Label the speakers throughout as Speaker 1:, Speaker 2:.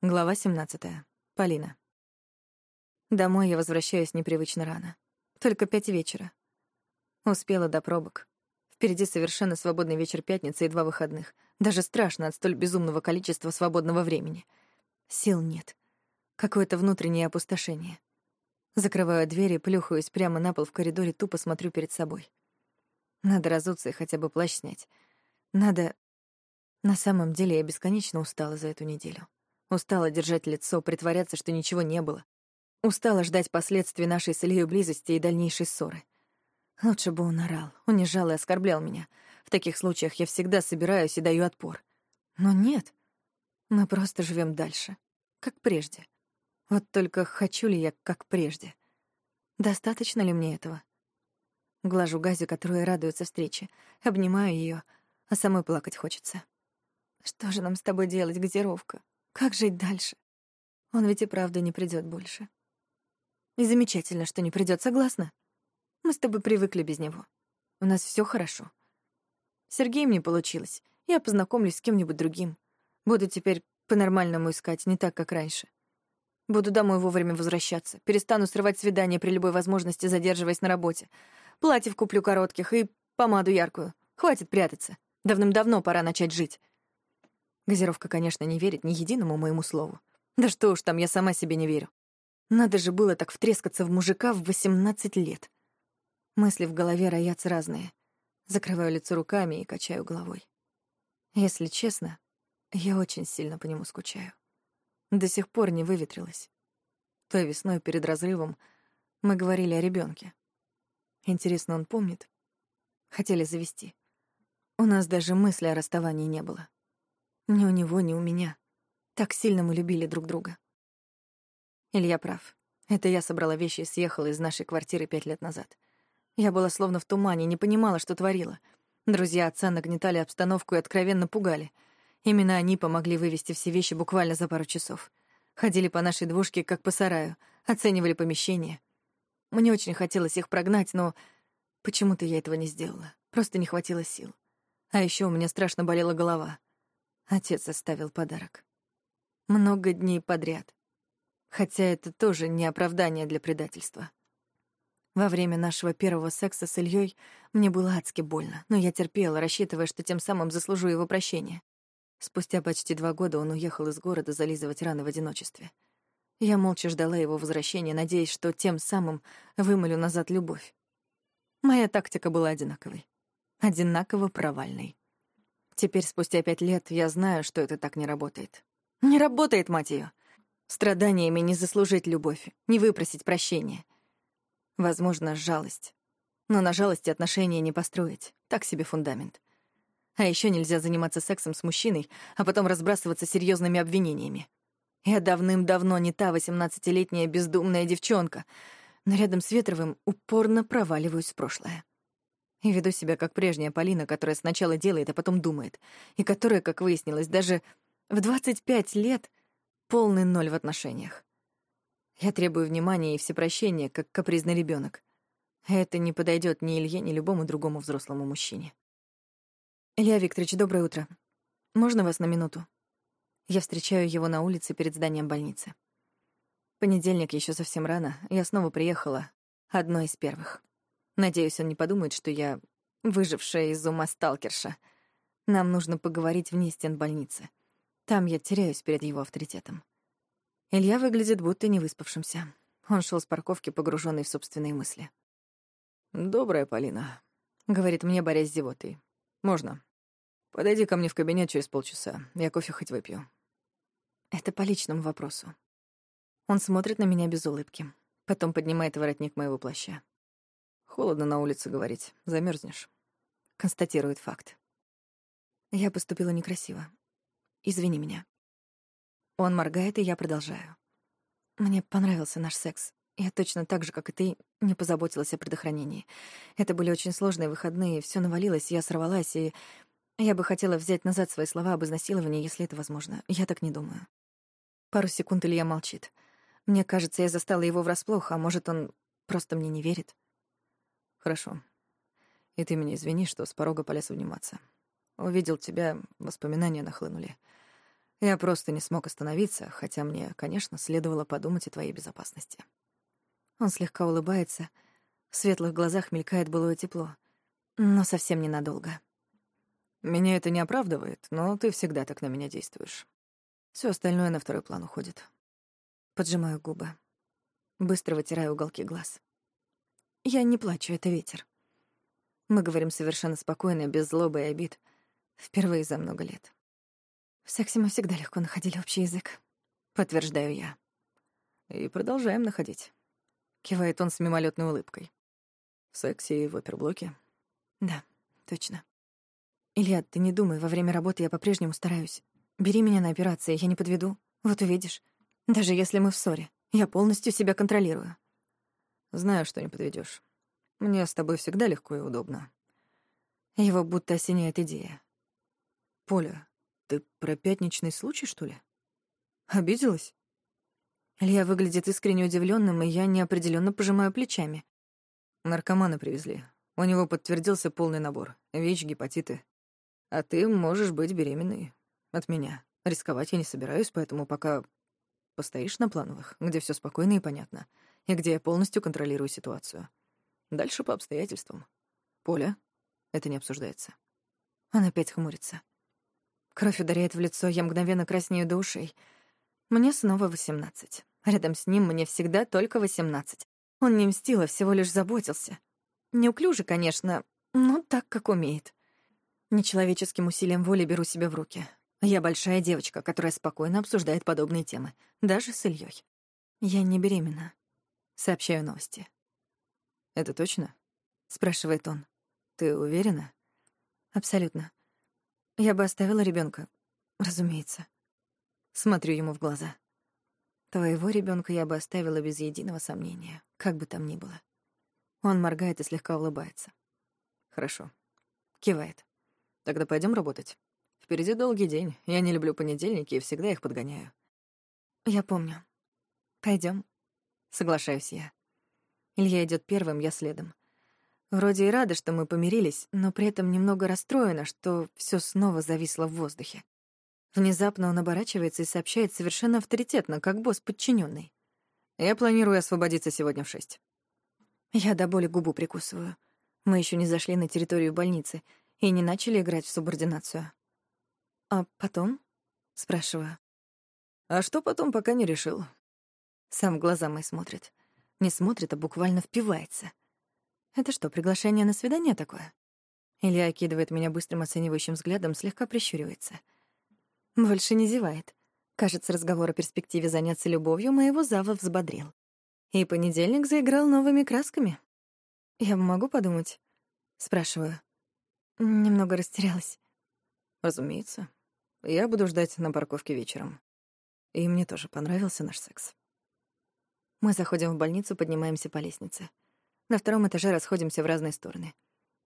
Speaker 1: Глава 17. Полина. Домой я возвращаюсь непривычно рано. Только пять вечера. Успела до пробок. Впереди совершенно свободный вечер пятницы и два выходных. Даже страшно от столь безумного количества свободного времени. Сил нет. Какое-то внутреннее опустошение. Закрываю дверь и плюхаюсь прямо на пол в коридоре, тупо смотрю перед собой. Надо разуться и хотя бы плащ снять. Надо... На самом деле я бесконечно устала за эту неделю. Устала держать лицо, притворяться, что ничего не было. Устала ждать последствий нашей с Ильей близости и дальнейшей ссоры. Лучше бы он орал, унижал и оскорблял меня. В таких случаях я всегда собираюсь и даю отпор. Но нет. Мы просто живем дальше. Как прежде. Вот только хочу ли я как прежде? Достаточно ли мне этого? Глажу Газю, которая радуется встрече. Обнимаю ее, а самой плакать хочется. Что же нам с тобой делать, газировка? Как жить дальше? Он ведь и правда не придет больше. И замечательно, что не придет, согласна? Мы с тобой привыкли без него. У нас все хорошо. Сергеем не получилось. Я познакомлюсь с кем-нибудь другим. Буду теперь по-нормальному искать, не так, как раньше. Буду домой вовремя возвращаться. Перестану срывать свидания при любой возможности, задерживаясь на работе. Платьев куплю коротких и помаду яркую. Хватит прятаться. Давным-давно пора начать жить. Газировка, конечно, не верит ни единому моему слову. Да что уж там, я сама себе не верю. Надо же было так втрескаться в мужика в 18 лет. Мысли в голове роятся разные. Закрываю лицо руками и качаю головой. Если честно, я очень сильно по нему скучаю. До сих пор не выветрилась. Той весной перед разрывом мы говорили о ребенке. Интересно, он помнит? Хотели завести. У нас даже мысли о расставании не было. Ни у него, ни у меня. Так сильно мы любили друг друга. Илья прав. Это я собрала вещи и съехала из нашей квартиры пять лет назад. Я была словно в тумане, не понимала, что творила. Друзья отца нагнетали обстановку и откровенно пугали. Именно они помогли вывести все вещи буквально за пару часов. Ходили по нашей двушке, как по сараю, оценивали помещение. Мне очень хотелось их прогнать, но почему-то я этого не сделала. Просто не хватило сил. А еще у меня страшно болела голова. Отец оставил подарок. Много дней подряд. Хотя это тоже не оправдание для предательства. Во время нашего первого секса с Ильей мне было адски больно, но я терпела, рассчитывая, что тем самым заслужу его прощения. Спустя почти два года он уехал из города зализывать раны в одиночестве. Я молча ждала его возвращения, надеясь, что тем самым вымолю назад любовь. Моя тактика была одинаковой. Одинаково провальной. Теперь, спустя пять лет, я знаю, что это так не работает. Не работает, мать ее. Страданиями не заслужить любовь, не выпросить прощения. Возможно, жалость. Но на жалости отношения не построить. Так себе фундамент. А еще нельзя заниматься сексом с мужчиной, а потом разбрасываться серьезными обвинениями. Я давным-давно не та восемнадцатилетняя бездумная девчонка, но рядом с Ветровым упорно проваливаюсь в прошлое. И веду себя как прежняя Полина, которая сначала делает, а потом думает. И которая, как выяснилось, даже в 25 лет полный ноль в отношениях. Я требую внимания и всепрощения, как капризный ребенок. Это не подойдет ни Илье, ни любому другому взрослому мужчине. Илья Викторович, доброе утро. Можно вас на минуту? Я встречаю его на улице перед зданием больницы. Понедельник еще совсем рано. Я снова приехала, одной из первых. Надеюсь, он не подумает, что я выжившая из ума сталкерша. Нам нужно поговорить вне стен больницы. Там я теряюсь перед его авторитетом. Илья выглядит будто не выспавшимся. Он шел с парковки, погруженный в собственные мысли. «Добрая Полина», — говорит мне, борясь с зевотой. «Можно. Подойди ко мне в кабинет через полчаса. Я кофе хоть выпью». Это по личному вопросу. Он смотрит на меня без улыбки. Потом поднимает воротник моего плаща. Холодно на улице говорить, замерзнешь. Констатирует факт. Я поступила некрасиво. Извини меня. Он моргает, и я продолжаю. Мне понравился наш секс. Я точно так же, как и ты, не позаботилась о предохранении. Это были очень сложные выходные, все навалилось, я сорвалась, и я бы хотела взять назад свои слова об изнасиловании, если это возможно. Я так не думаю. Пару секунд Илья молчит. Мне кажется, я застала его врасплох, а может, он просто мне не верит. Хорошо. И ты меня извини, что с порога полез обниматься. Увидел тебя, воспоминания нахлынули. Я просто не смог остановиться, хотя мне, конечно, следовало подумать о твоей безопасности. Он слегка улыбается, в светлых глазах мелькает былое тепло, но совсем ненадолго. Меня это не оправдывает, но ты всегда так на меня действуешь. Все остальное на второй план уходит. Поджимаю губы. Быстро вытираю уголки глаз. Я не плачу, это ветер. Мы говорим совершенно спокойно, без злобы и обид. Впервые за много лет. В сексе мы всегда легко находили общий язык. Подтверждаю я. И продолжаем находить. Кивает он с мимолетной улыбкой. В сексе и в оперблоке. Да, точно. Илья, ты не думай, во время работы я по-прежнему стараюсь. Бери меня на операции, я не подведу. Вот увидишь. Даже если мы в ссоре, я полностью себя контролирую. Знаю, что не подведешь. Мне с тобой всегда легко и удобно. Его будто осеняет идея. Поля, ты про пятничный случай, что ли? Обиделась? Илья выглядит искренне удивленным, и я неопределенно пожимаю плечами. Наркомана привезли. У него подтвердился полный набор. ВИЧ, гепатиты. А ты можешь быть беременной. От меня. Рисковать я не собираюсь, поэтому пока постоишь на плановых, где все спокойно и понятно, и где я полностью контролирую ситуацию. Дальше по обстоятельствам. Поля, это не обсуждается. Он опять хмурится. Кровь ударяет в лицо, я мгновенно краснею до ушей. Мне снова восемнадцать. Рядом с ним мне всегда только восемнадцать. Он не мстил, а всего лишь заботился. Неуклюже, конечно, но так, как умеет. Нечеловеческим усилием воли беру себя в руки. Я большая девочка, которая спокойно обсуждает подобные темы, даже с Ильей. Я не беременна. Сообщаю новости. «Это точно?» — спрашивает он. «Ты уверена?» «Абсолютно. Я бы оставила ребенка, разумеется». Смотрю ему в глаза. Твоего ребенка я бы оставила без единого сомнения, как бы там ни было. Он моргает и слегка улыбается. Хорошо. Кивает. Тогда пойдем работать. Впереди долгий день. Я не люблю понедельники и всегда их подгоняю. Я помню. Пойдем. Соглашаюсь я. Илья идет первым, я следом. Вроде и рада, что мы помирились, но при этом немного расстроена, что все снова зависло в воздухе. Внезапно он оборачивается и сообщает совершенно авторитетно, как босс подчиненный. «Я планирую освободиться сегодня в шесть». Я до боли губу прикусываю. Мы еще не зашли на территорию больницы и не начали играть в субординацию. «А потом?» — спрашиваю. «А что потом, пока не решил?» Сам в глаза мои смотрит. Не смотрит, а буквально впивается. Это что, приглашение на свидание такое? Илья окидывает меня быстрым оценивающим взглядом, слегка прищуривается. Больше не зевает. Кажется, разговор о перспективе заняться любовью моего зава взбодрил. И понедельник заиграл новыми красками. «Я могу подумать?» — спрашиваю. Немного растерялась. «Разумеется. Я буду ждать на парковке вечером. И мне тоже понравился наш секс». Мы заходим в больницу, поднимаемся по лестнице. На втором этаже расходимся в разные стороны.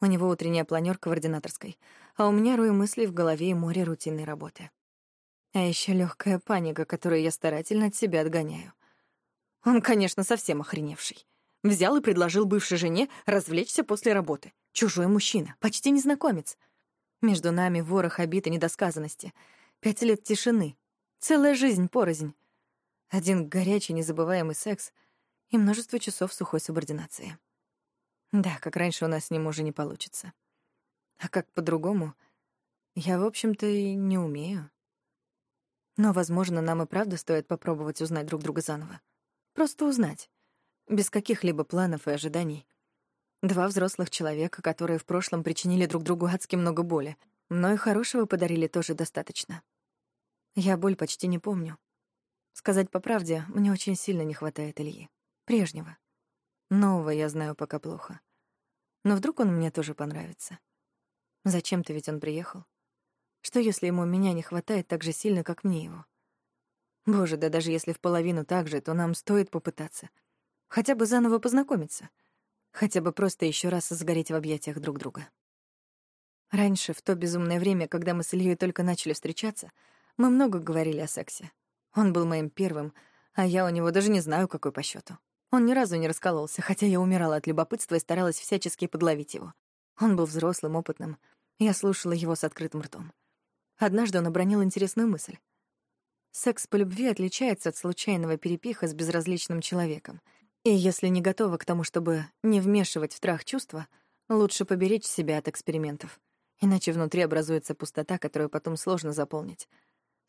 Speaker 1: У него утренняя планёрка в ординаторской, а у меня рой мыслей в голове и море рутинной работы. А еще легкая паника, которую я старательно от себя отгоняю. Он, конечно, совсем охреневший. Взял и предложил бывшей жене развлечься после работы. Чужой мужчина, почти незнакомец. Между нами ворох обид и недосказанности. Пять лет тишины. Целая жизнь порознь. Один горячий, незабываемый секс и множество часов сухой субординации. Да, как раньше у нас с ним уже не получится. А как по-другому, я, в общем-то, и не умею. Но, возможно, нам и правда стоит попробовать узнать друг друга заново. Просто узнать. Без каких-либо планов и ожиданий. Два взрослых человека, которые в прошлом причинили друг другу адски много боли, но и хорошего подарили тоже достаточно. Я боль почти не помню. Сказать по правде, мне очень сильно не хватает Ильи. Прежнего. Нового я знаю пока плохо. Но вдруг он мне тоже понравится. Зачем-то ведь он приехал. Что если ему меня не хватает так же сильно, как мне его? Боже, да даже если в половину так же, то нам стоит попытаться. Хотя бы заново познакомиться. Хотя бы просто еще раз сгореть в объятиях друг друга. Раньше, в то безумное время, когда мы с Ильей только начали встречаться, мы много говорили о сексе. Он был моим первым, а я у него даже не знаю, какой по счету. Он ни разу не раскололся, хотя я умирала от любопытства и старалась всячески подловить его. Он был взрослым, опытным. Я слушала его с открытым ртом. Однажды он обронил интересную мысль. Секс по любви отличается от случайного перепиха с безразличным человеком. И если не готова к тому, чтобы не вмешивать в трах чувства, лучше поберечь себя от экспериментов. Иначе внутри образуется пустота, которую потом сложно заполнить.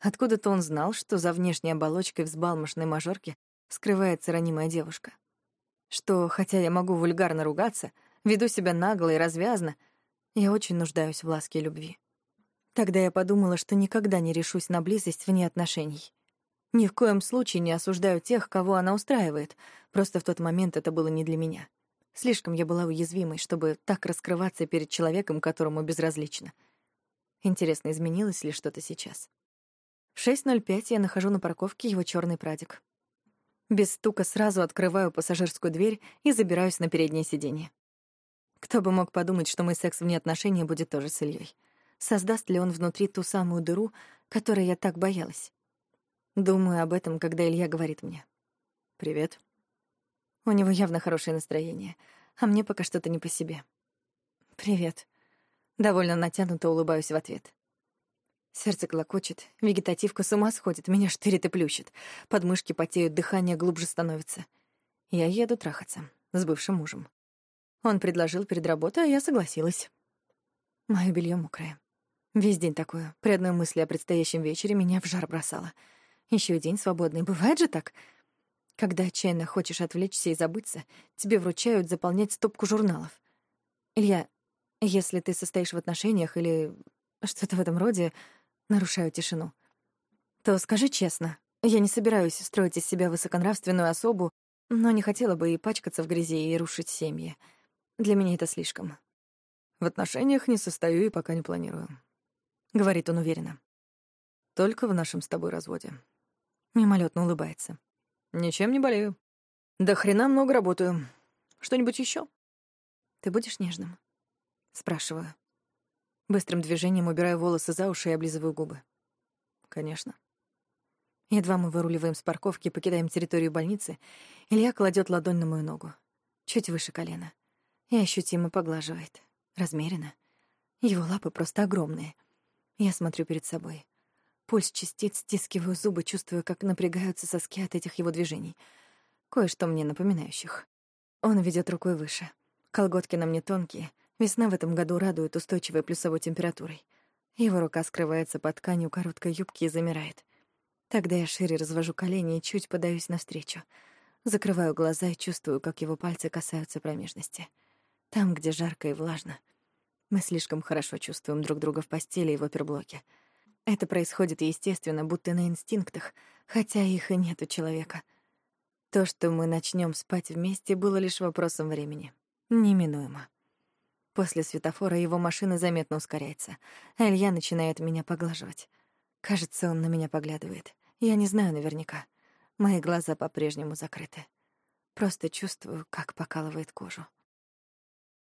Speaker 1: Откуда-то он знал, что за внешней оболочкой взбалмошной мажорки скрывается ранимая девушка. Что, хотя я могу вульгарно ругаться, веду себя нагло и развязно, я очень нуждаюсь в ласке и любви. Тогда я подумала, что никогда не решусь на близость вне отношений. Ни в коем случае не осуждаю тех, кого она устраивает, просто в тот момент это было не для меня. Слишком я была уязвимой, чтобы так раскрываться перед человеком, которому безразлично. Интересно, изменилось ли что-то сейчас? В 6.05 я нахожу на парковке его черный прадик. Без стука сразу открываю пассажирскую дверь и забираюсь на переднее сиденье. Кто бы мог подумать, что мой секс вне отношений будет тоже с Ильей. Создаст ли он внутри ту самую дыру, которой я так боялась? Думаю об этом, когда Илья говорит мне. «Привет». У него явно хорошее настроение, а мне пока что-то не по себе. «Привет». Довольно натянуто улыбаюсь в ответ. Сердце клокочет, вегетативка с ума сходит, меня штырит и плющит. Подмышки потеют, дыхание глубже становится. Я еду трахаться с бывшим мужем. Он предложил перед работой, а я согласилась. Моё белье мокрое. Весь день такое. При одной мысли о предстоящем вечере меня в жар бросало. Еще и день свободный. Бывает же так? Когда отчаянно хочешь отвлечься и забыться, тебе вручают заполнять стопку журналов. Илья, если ты состоишь в отношениях или что-то в этом роде, нарушаю тишину, то скажи честно, я не собираюсь строить из себя высоконравственную особу, но не хотела бы и пачкаться в грязи и рушить семьи. Для меня это слишком.
Speaker 2: В отношениях не состою и пока не планирую.
Speaker 1: Говорит он уверенно.
Speaker 2: Только в нашем с тобой разводе.
Speaker 1: Мимолетно улыбается.
Speaker 2: Ничем не болею. До хрена много работаю. Что-нибудь еще?
Speaker 1: Ты будешь нежным? Спрашиваю. Быстрым движением убираю волосы за уши и облизываю губы.
Speaker 2: Конечно.
Speaker 1: Едва мы выруливаем с парковки и покидаем территорию больницы, Илья кладет ладонь на мою ногу, чуть выше колена, и ощутимо поглаживает, размеренно. Его лапы просто огромные. Я смотрю перед собой. Пульс частиц, стискиваю зубы, чувствую, как напрягаются соски от этих его движений. Кое-что мне напоминающих. Он ведет рукой выше. Колготки на мне тонкие — Весна в этом году радует устойчивой плюсовой температурой. Его рука скрывается под тканью короткой юбки и замирает. Тогда я шире развожу колени и чуть подаюсь навстречу. Закрываю глаза и чувствую, как его пальцы касаются промежности. Там, где жарко и влажно. Мы слишком хорошо чувствуем друг друга в постели и в оперблоке. Это происходит естественно, будто на инстинктах, хотя их и нет у человека. То, что мы начнем спать вместе, было лишь вопросом времени. Неминуемо. После светофора его машина заметно ускоряется. Илья начинает меня поглаживать. Кажется, он на меня поглядывает. Я не знаю наверняка. Мои глаза по-прежнему закрыты. Просто чувствую, как покалывает кожу.